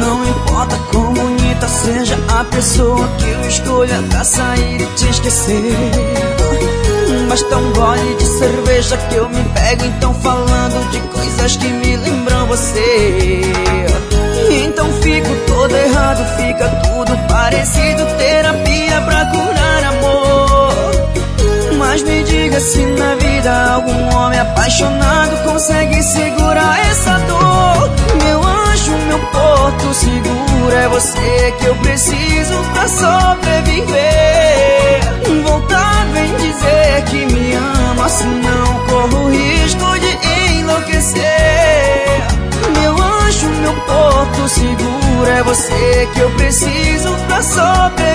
Não importa quão bonita seja a pessoa que eu escolha pra sair e te esquecer. Basta um gole de cerveja que eu me pego, então falando de coisas que me lembram você. Se na vida algum homem apaixonado consegue segurar essa dor. Meu anjo, meu porto seguro, é você que eu preciso pra sobreviver. Voltar vem dizer que me ama, se não corro risco de enlouquecer. Meu anjo, meu porto seguro, é você que eu preciso pra sobreviver.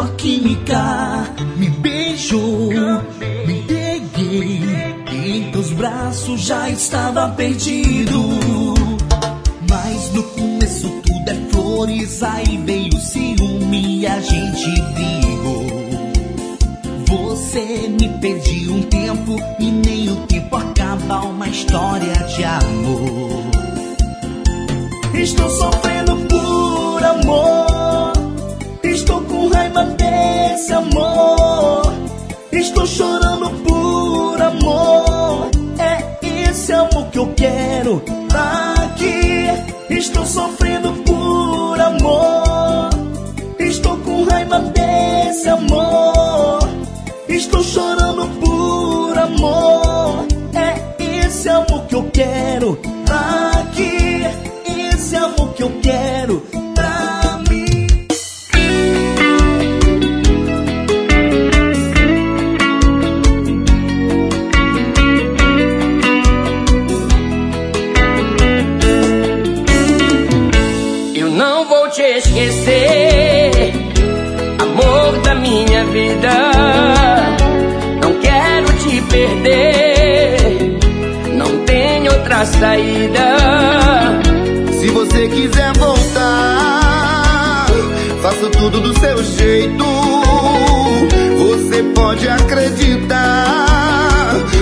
Bateu a química, me beijou, me entreguei, em teus braços já estava perdido. Mas no começo tudo é flores, aí veio o ciúme e a gente brigou. Você me pediu um tempo e nem desse amor. Estou chorando por amor. É esse amor que eu quero aqui. Estou sofrendo por amor. Estou com raiva desse amor. Outra saída. Se você quiser voltar, faço tudo do seu jeito. Você pode acreditar,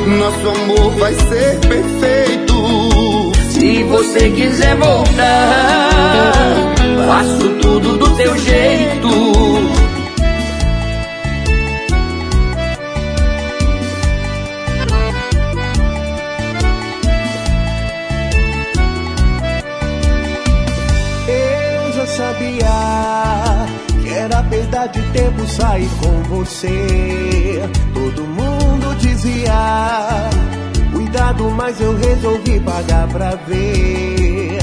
nosso amor vai ser perfeito. Se você quiser voltar, faço tudo do teu jeito. Perda de tempo sair com você. Todo mundo dizia, cuidado, mas eu resolvi pagar pra ver.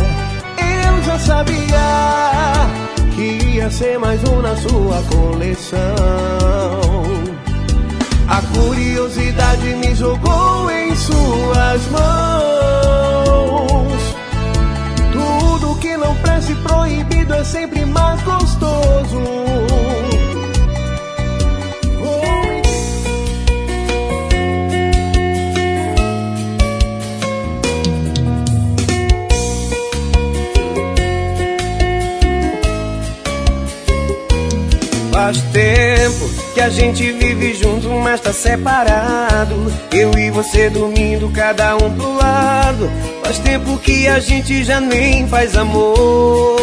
Eu já sabia que ia ser mais um na sua coleção. A curiosidade me jogou em suas mãos. Tudo que não presta e proibido é sempre mais gostoso. Tempo que a gente vive junto, mas tá separado. Eu e você dormindo, cada um pro lado. Faz tempo que a gente já nem faz amor.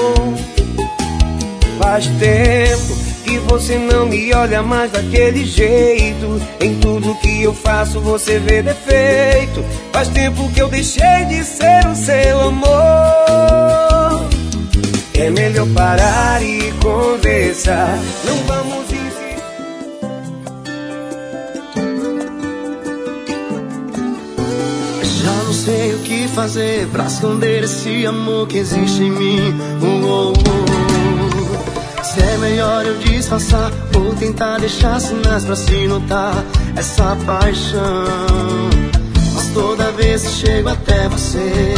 Faz tempo que você não me olha mais daquele jeito. Em tudo que eu faço você vê defeito. Faz tempo que eu deixei de ser o seu amor. É melhor parar e conversar. Não vamos fazer pra esconder esse amor que existe em mim. Oh, oh, oh. Se é melhor eu disfarçar ou tentar deixar sinais pra se notar essa paixão. Mas toda vez que chego até você,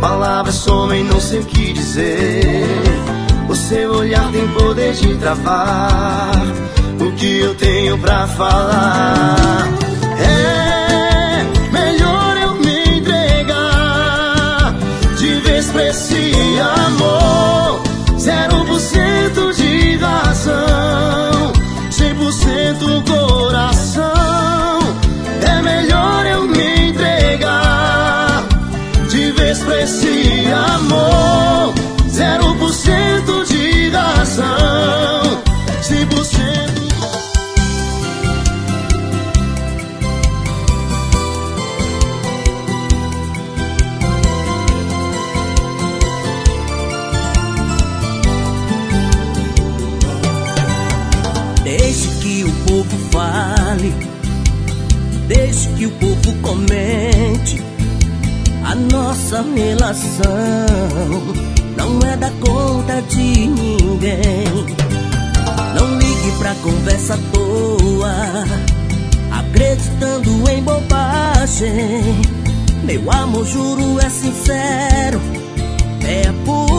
palavras somem, não sei o que dizer. O seu olhar tem poder de travar o que eu tenho pra falar. vale. Deixe que o povo comente a nossa relação. Não é da conta de ninguém. Não ligue pra conversa à toa, acreditando em bobagem. Meu amor, juro, é sincero, é puro